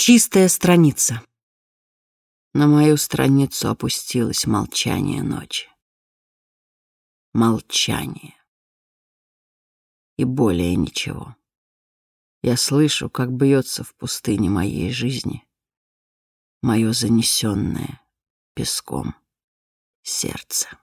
Чистая страница. На мою страницу опустилось молчание ночи. Молчание. И более ничего. Я слышу, как бьется в пустыне моей жизни мое занесенное песком сердце.